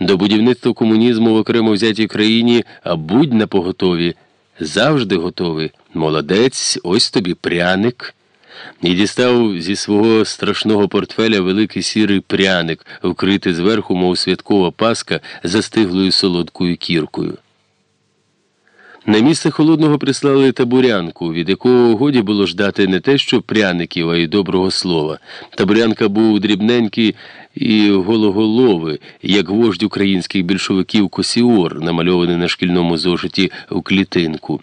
До будівництва комунізму в окремо взятій країні, а будь на поготові, завжди готовий. Молодець, ось тобі пряник. І дістав зі свого страшного портфеля великий сірий пряник, вкритий зверху, мов святкова паска, застиглою солодкою кіркою. На місце холодного прислали табурянку, від якого годі було ждати не те, що пряників, а й доброго слова. Табурянка був дрібненький і гологоловий, як вождь українських більшовиків Косіор, намальований на шкільному зошиті у клітинку.